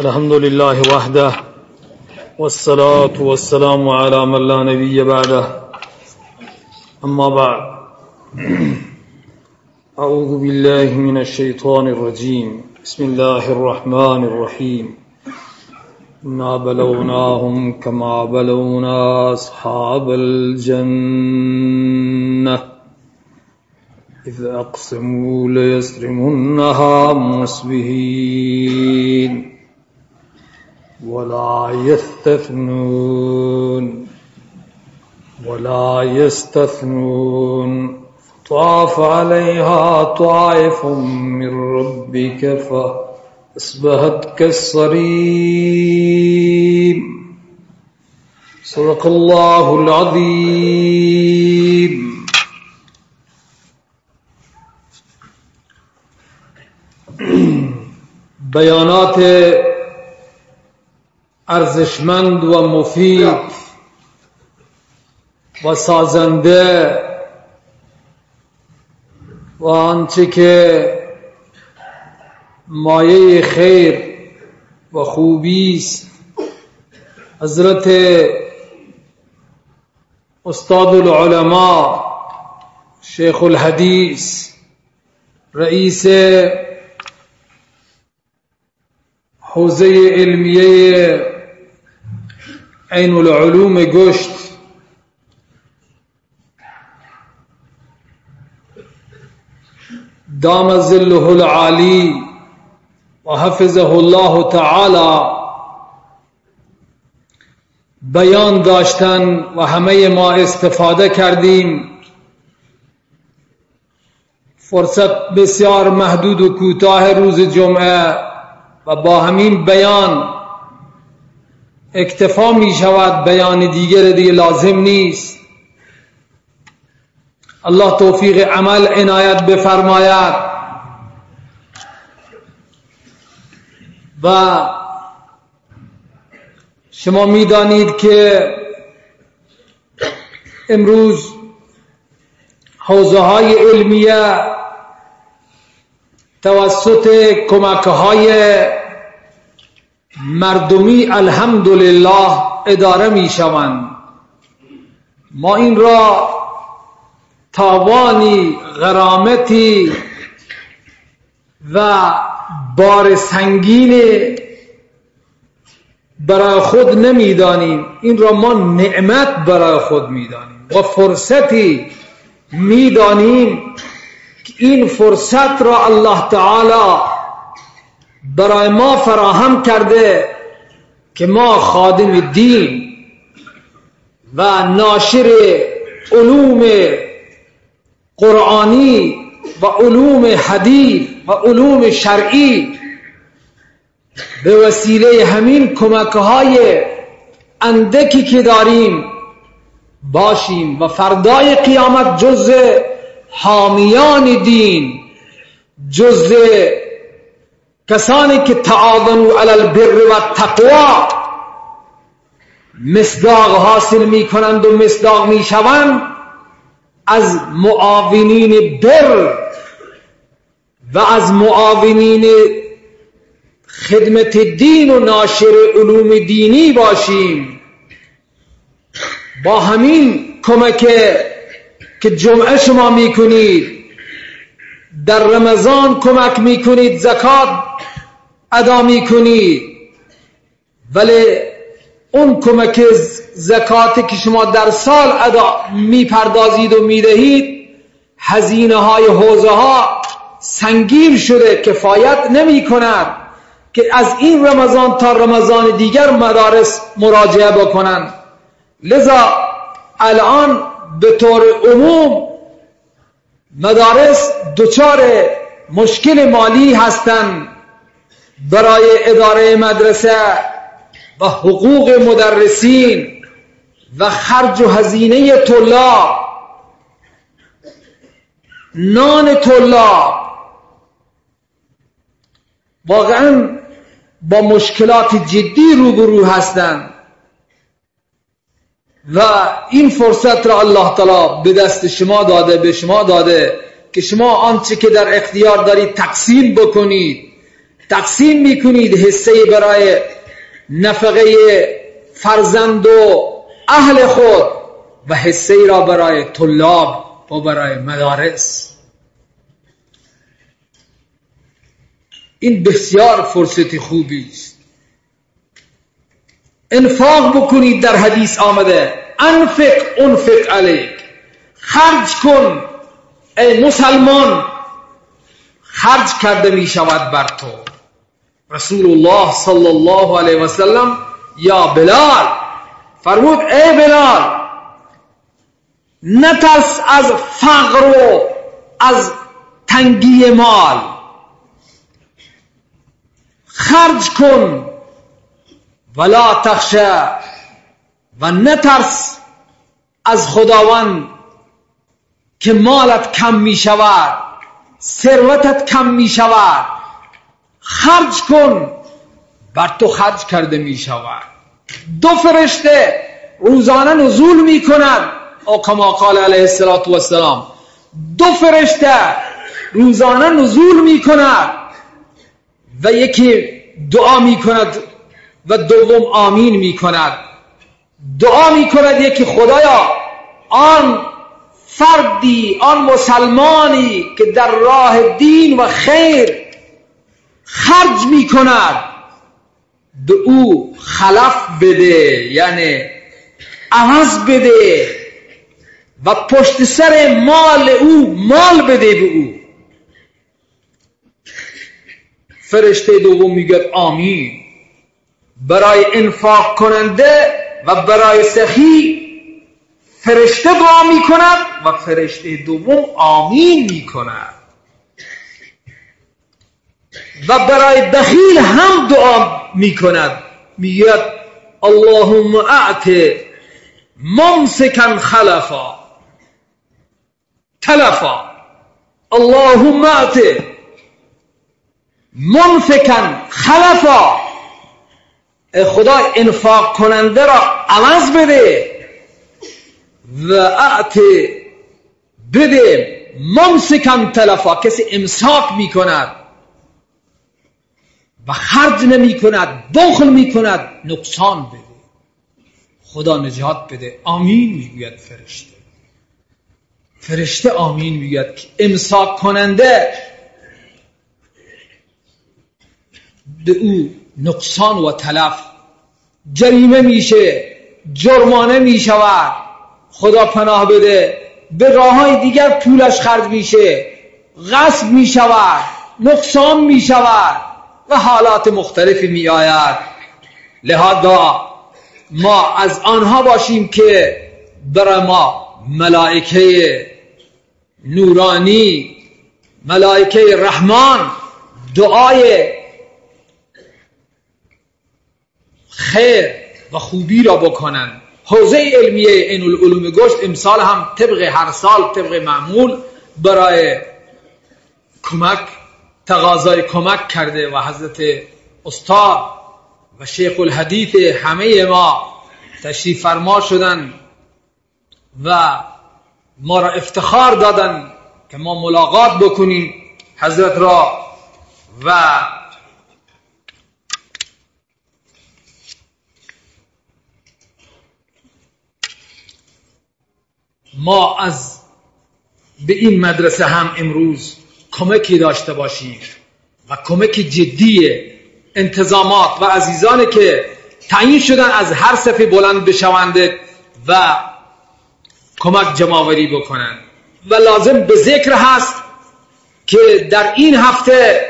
الحمد لله وحده والصلاة والسلام على من لا نبي بعده. أما بعد أعوذ بالله من الشيطان الرجيم. بسم الله الرحمن الرحيم. إنا بلوناهم كما بلونا أصحاب الجنة. إذ أقسموا ليسرمنها مصبهين ولا يستثنون. ولا يستثنون. طاف عليها طائف من ربك فأصبحت كالصريم صدق الله العظيم. بیانات ارزشمند و مفید و سازنده و آنچه که مایه خیر و خوبی است. حضرت استاد العلماء شیخ الحدیث رئیس حوزه علمیه عین العلوم گشت. دام ظله العالی و حفظه الله تعالی. بیان داشتن و همه ما استفاده کردیم. فرصت بسیار محدود و کوتاه روز جمعه و با همین بیان اکتفا می شود بیان دیگر دیگه لازم نیست. الله توفیق عمل عنایت بفرماید. و شما می‌دانید که امروز حوزه های علمیه توسط کمک های مردمی الحمدلله اداره می شوند. ما این را تاوانی غرامتی و بار سنگین برای خود نمی‌دانیم این را ما نعمت برای خود می‌دانیم و فرصتی می‌دانیم که این فرصت را الله تعالی برای ما فراهم کرده که ما خادم دین و ناشر علوم قرآنی و علوم حدیث و علوم شرعی به وسیله همین کمک های اندکی که داریم باشیم و فردای قیامت جز حامیان دین جز کسانی که تعاونوا علی البر و تقوا مصداق حاصل می کنند و مصداق می شوند از معاونین بر و از معاونین خدمت دین و ناشر علوم دینی باشیم. با همین کمک که جمعه شما می‌کنید. در رمضان کمک می‌کنید زکات ادا می‌کنید. ولی اون کمک زکاتی که شما در سال ادا می‌پردازید و می‌دهید هزینه های حوزه ها سنگین شده کفایت نمی کند که از این رمضان تا رمضان دیگر مدارس مراجعه بکنند لذا الان به طور عموم مدارس دچار مشکل مالی هستند برای اداره مدرسه و حقوق مدرسین و خرج و هزینه طلاب نان طلاب واقعا با مشکلات جدی روبرو هستند و این فرصت را الله تعالی به دست شما داده به شما داده. که شما آنچه که در اختیار دارید تقسیم بکنید تقسیم می‌کنید حصه برای نفقه فرزند و اهل خود و حصه را برای طلاب و برای مدارس. این بسیار فرصت خوبی است. انفاق بکنید در حدیث آمده انفق انفق علیک خرج کن ای مسلمان خرج کرده می شود بر تو. رسول الله صلی الله علیه و سلم یا بلال فرمود ای بلال نترس از فقر و از تنگی مال. خرج کن ولا تخشه و نترس از خداوند که مالت کم می شود ثروتت کم می شود خرج کن بر تو خرج کرده می شود دو فرشته روزانه نزول می کند او کما قال علیه السلام دو فرشته روزانه نزول می کند و یکی دعا می کند و دوم آمین می کند دعا می کند یکی خدایا آن فردی آن مسلمانی که در راه دین و خیر خرج می کند به او خلف بده یعنی عوض بده و پشت سر مال او مال بده به او. فرشته دوم میگه آمین. برای انفاق کننده و برای سخی فرشته دعا می کند و فرشته دوم آمین می کند و برای بخیل هم دعا می کند میگه اللهم اعت ممسکا خلفا. تلفا. اللهم اعت منفکا خلفا. خدا انفاق کننده را عوض بده. و اعت بده ممسکن تلفا. کسی امساک می کند و خرج نمی کند بخل می کند نقصان بده. خدا نجات بده. آمین می‌گوید فرشته. فرشته آمین می‌گوید که امساک کننده به او نقصان و تلف. جریمه میشه جرمانه می‌شود. خدا پناه بده. به راه های دیگر پولش خرج میشه. غصب می‌شود. نقصان می‌شود. و حالات مختلفی میآید. لهذا ما از آنها باشیم که برای ما ملائکه نورانی ملائکه رحمان دعای خیر و خوبی را بکنند. حوزه علمیه این العلوم گشت امسال هم طبق هر سال طبق معمول برای کمک تقاضای کمک کرده و حضرت استاد و شیخ الحدیث همه ما تشریف فرما شدن و ما را افتخار دادن که ما ملاقات بکنیم حضرت را و ما از به این مدرسه هم امروز کمکی داشته باشیم و کمک جدی انتظامات و عزیزانی که تعیین شدن از هر صفی بلند بشونده و کمک جمعوری بکنن. و لازم به ذکر هست که در این هفته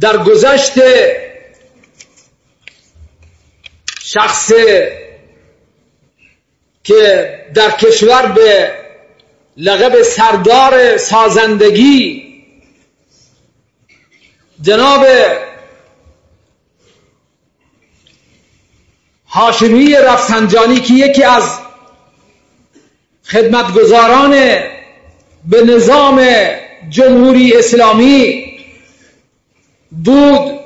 در گذشت شخص که در کشور به لقب سردار سازندگی جناب هاشمی رفسنجانی که یکی از خدمتگزاران به نظام جمهوری اسلامی بود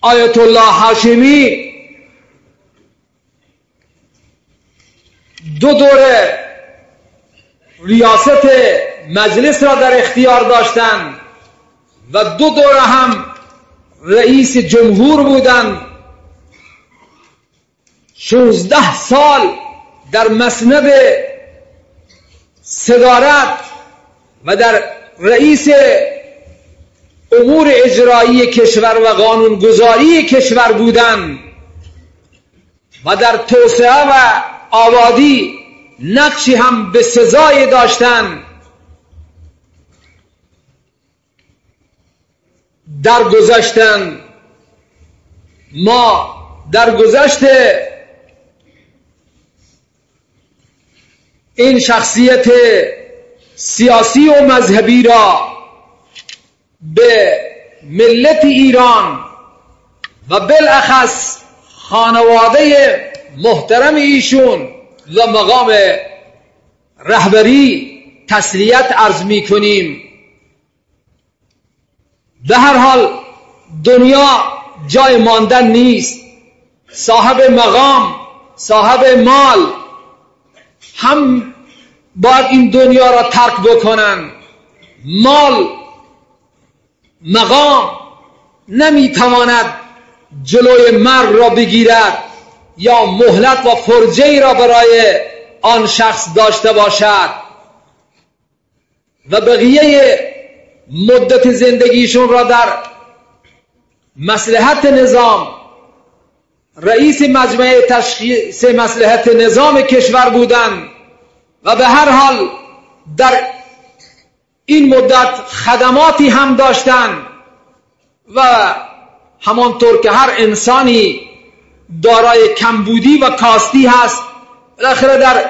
آیت الله هاشمی دو دوره ریاست مجلس را در اختیار داشتند و دو دوره هم رئیس جمهور بودند شوزده سال در مسند صدارت و در رئیس امور اجرایی کشور و قانونگذاری کشور بودند و در توسعه و آبادی نقشی هم به سزای داشتن در گذشتن ما در گذشت این شخصیت سیاسی و مذهبی را به ملت ایران و بالاخص خانواده محترم ایشون و مقام رهبری تسلیت عرض می کنیم به هر حال دنیا جای ماندن نیست. صاحب مقام صاحب مال هم باید این دنیا را ترک بکنن. مال مقام نمی‌تواند جلوی مرگ را بگیرد. یا مهلت و فرجه را برای آن شخص داشته باشد و بقیه مدت زندگیشون را در مسلحت نظام رئیس مجمع تشخیص مسلحت نظام کشور بودند و به هر حال در این مدت خدماتی هم داشتند و همانطور که هر انسانی دارای کمبودی و کاستی هست. بالاخره در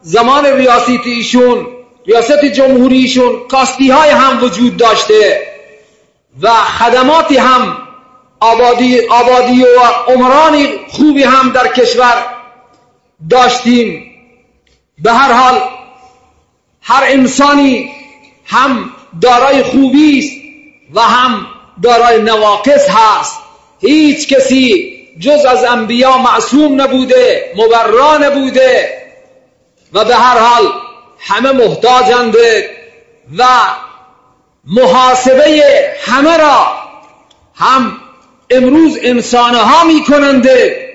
زمان ریاست ایشون ریاست جمهوری ایشون کاستی های هم وجود داشته و خدماتی هم آبادی, آبادی و عمرانی خوبی هم در کشور داشتیم. به هر حال هر انسانی هم دارای خوبی است و هم دارای نواقص هست. هیچ کسی جز از انبیا معصوم نبوده مبرا نبوده و به هر حال همه محتاجند و محاسبه همه را هم امروز انسانها می کننده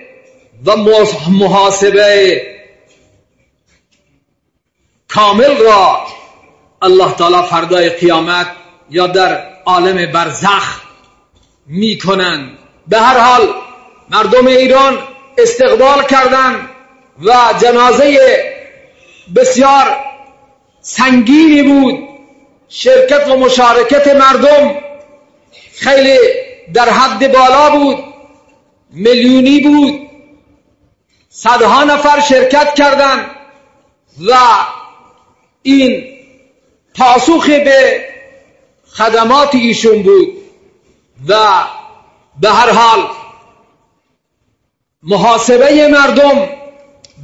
و محاسبه کامل را الله تعالی فردای قیامت یا در عالم برزخ می کنند به هر حال مردم ایران استقبال کردند و جنازه بسیار سنگینی بود. شرکت و مشارکت مردم خیلی در حد بالا بود میلیونی بود. صدها نفر شرکت کردند و این پاسخ به خدمات ایشون بود و به هر حال محاسبه مردم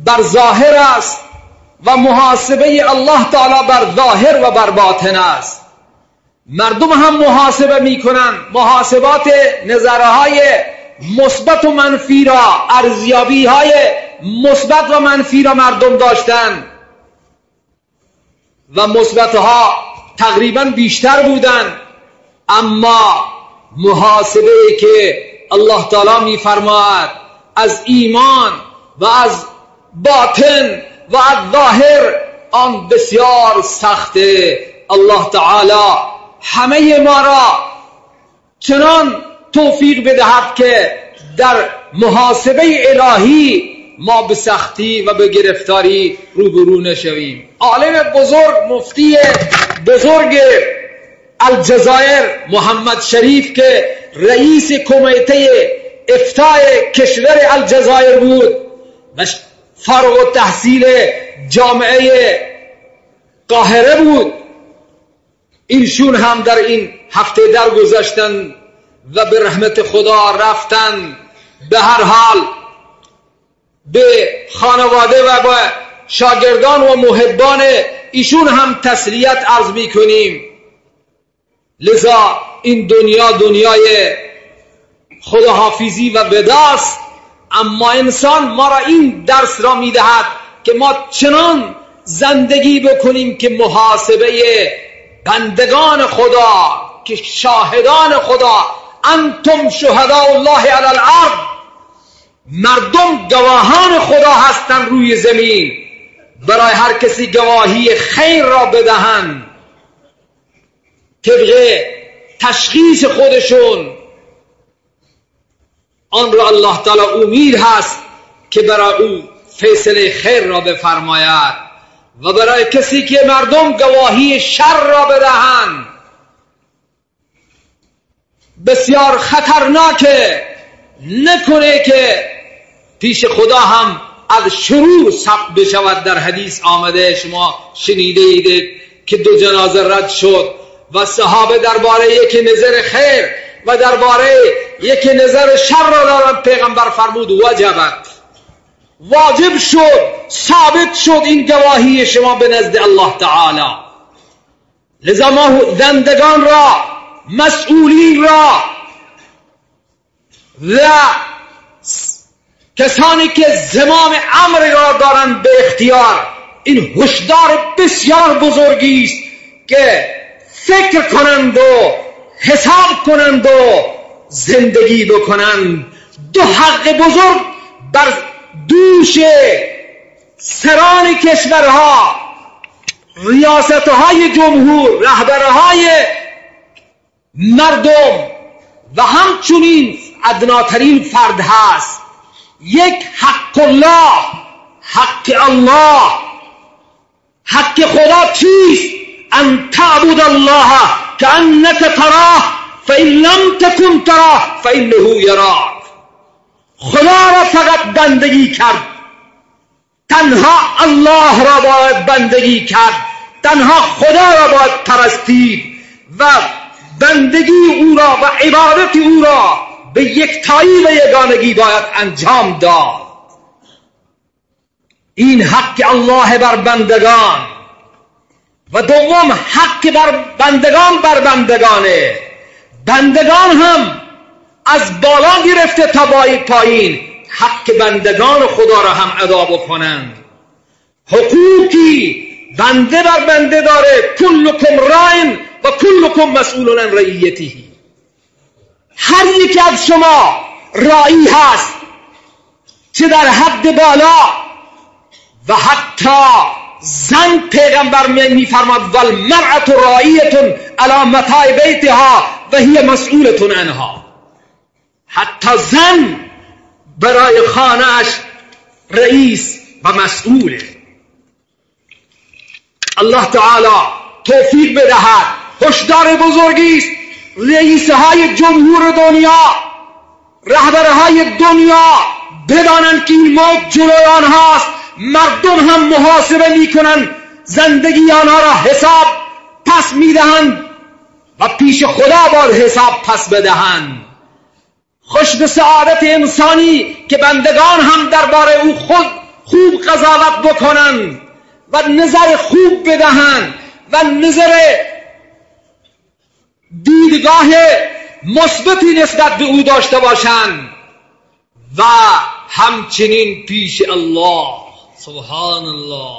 بر ظاهر است و محاسبه الله تعالی بر ظاهر و بر باطن است. مردم هم محاسبه می‌کنن. محاسبات نظره های مثبت و منفی را ارزیابی های مثبت و منفی را مردم داشتن. و مثبت ها تقریبا بیشتر بودند اما محاسبه که الله تعالی میفرماید از ایمان و از باطن و از ظاهر آن بسیار سخته. الله تعالی همه ما را چنان توفیق بدهد که در محاسبه الهی ما به سختی و به گرفتاری روبرو نشویم. عالم بزرگ مفتی بزرگ الجزایر محمد شریف که رئیس کمیته افتای کشور الجزایر بود و فارغ تحصیل جامعه قاهره بود. اینشون هم در این هفته در گذشتن و به رحمت خدا رفتن. به هر حال به خانواده و به شاگردان و محبان ایشون هم تسلیت عرض می کنیم لذا این دنیا دنیای خداحافظی و بداست اما انسان ما را این درس را می‌دهد که ما چنان زندگی بکنیم که محاسبه بندگان خدا که شاهدان خدا انتم شهداء الله علی الارض. مردم گواهان خدا هستند روی زمین. برای هر کسی گواهی خیر را بدهند. طبق تشخیص خودشون آن را الله تعالی امید هست که برای او فیصله خیر را بفرماید و برای کسی که مردم گواهی شر را بدهند. بسیار خطرناکه نکنه که پیش خدا هم از شروع ثبت بشود در حدیث آمده. شما شنیده اید که دو جنازه رد شد و صحابه درباره یک نظر خیر و درباره یک نظر شر را دارن پیغمبر فرمود وجبت. واجب شد ثابت شد این گواهی شما به نزد الله تعالی. لذا ما زندگان را مسئولین را و کسانی که زمام امر را دارند به اختیار این هشدار بسیار بزرگی است که فکر کنند و حساب کنند و زندگی بکنند دو حق بزرگ بر دوش سران کشورها ریاستهای جمهور رهبرهای مردم و همچنین ادناترین فرد هست. یک حق الله حق الله. حق خدا چیست؟ ان تعبد الله كأنك تراه. فإن لم تكن تراه فإنه يراك. خدا را فقط بندگی کرد. تنها الله را باید بندگی کرد. تنها خدا را باید پرستید و بندگی او را و عبادت او را به یکتایی و یگانگی باید انجام داد. این حق الله بر بندگان و دوم حق بر بندگان بر بندگانه. بندگان هم از بالا گرفته تا پایین حق بندگان خدا را هم ادا بکنند. حقوقی بنده بر بنده داره کلکم راین و کلکم مسئولون عن هر یکی از شما رایی هست چه در حد بالا و حتی زن پیغمبر میفرماد والمرأة راییتون علی متاع بیتها. و هی مسئولتون عنها حتی زن برای خانهش رئیس و مسئوله الله تعالی توفیق بدهد. هشدار بزرگی است. رئیس های جمهور دنیا رهبرهای دنیا بدانند که این موت جلوی آنهاست مردم هم محاسبه می‌کنند. زندگی آنها را حساب پس می‌دهند. و پیش خدا باید حساب پس بدهند. خوش به سعادت انسانی که بندگان هم درباره او خود خوب قضاوت بکنند و نظر خوب بدهند و نظر دیدگاه مثبتی نسبت به او داشته باشند و همچنین پیش الله. سبحان الله.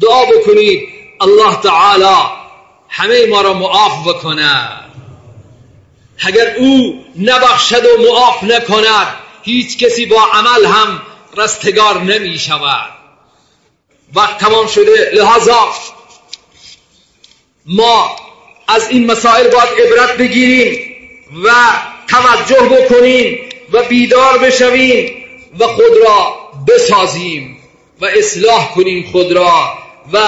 دعا بکنید. الله تعالی همه ما را معاف بکند. اگر او نبخشد و معاف نکند هیچ کسی با عمل هم رستگار نمی شود. وقت تمام شده لحاظا ما از این مسائل باید عبرت بگیریم و توجه بکنیم و بیدار بشویم و خود را بسازیم و اصلاح کنیم خود را و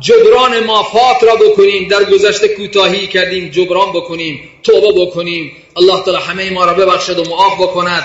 جبران مافات را بکنیم. در گذشته کوتاهی کردیم جبران بکنیم توبه بکنیم. الله تعالی همه ما را ببخشد و معاف بکند.